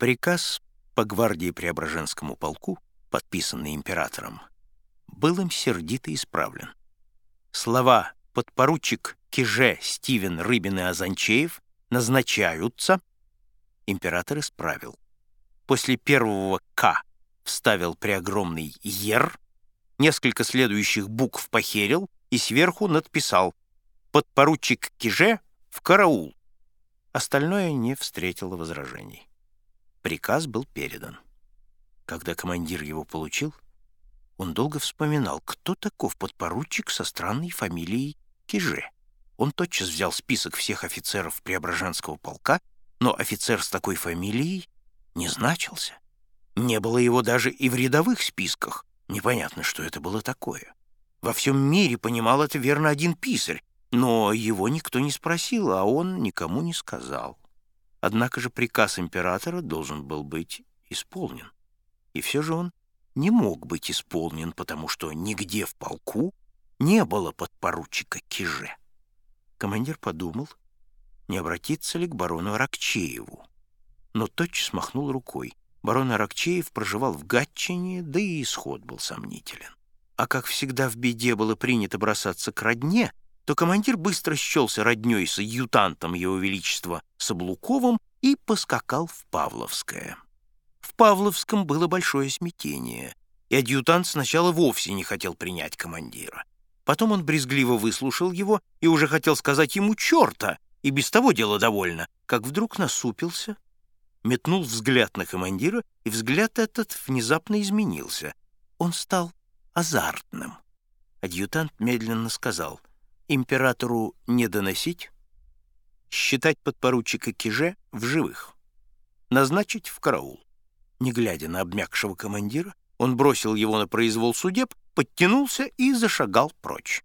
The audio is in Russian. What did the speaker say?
Приказ по гвардии Преображенскому полку, подписанный императором, был им сердито исправлен. Слова «подпоручик Киже Стивен Рыбин и Азанчеев назначаются» император исправил. После первого «К» вставил преогромный «Ер», несколько следующих букв похерил и сверху надписал «Подпоручик Киже в караул». Остальное не встретило возражений. Приказ был передан. Когда командир его получил, он долго вспоминал, кто таков подпоручик со странной фамилией Киже. Он тотчас взял список всех офицеров Преображенского полка, но офицер с такой фамилией не значился. Не было его даже и в рядовых списках. Непонятно, что это было такое. Во всем мире понимал это верно один писарь, но его никто не спросил, а он никому не сказал. Однако же приказ императора должен был быть исполнен. И все же он не мог быть исполнен, потому что нигде в полку не было подпоручика Киже. Командир подумал, не обратиться ли к барону Аракчееву, но тотчас махнул рукой. Барон Аракчеев проживал в Гатчине, да и исход был сомнителен. А как всегда в беде было принято бросаться к родне, то командир быстро счелся родней с адъютантом Его Величества Соблуковым и поскакал в Павловское. В Павловском было большое смятение, и адъютант сначала вовсе не хотел принять командира. Потом он брезгливо выслушал его и уже хотел сказать ему «черта», и без того дело довольно, как вдруг насупился, метнул взгляд на командира, и взгляд этот внезапно изменился. Он стал азартным. Адъютант медленно сказал — императору не доносить, считать подпоручика Киже в живых, назначить в караул. Не глядя на обмякшего командира, он бросил его на произвол судеб, подтянулся и зашагал прочь.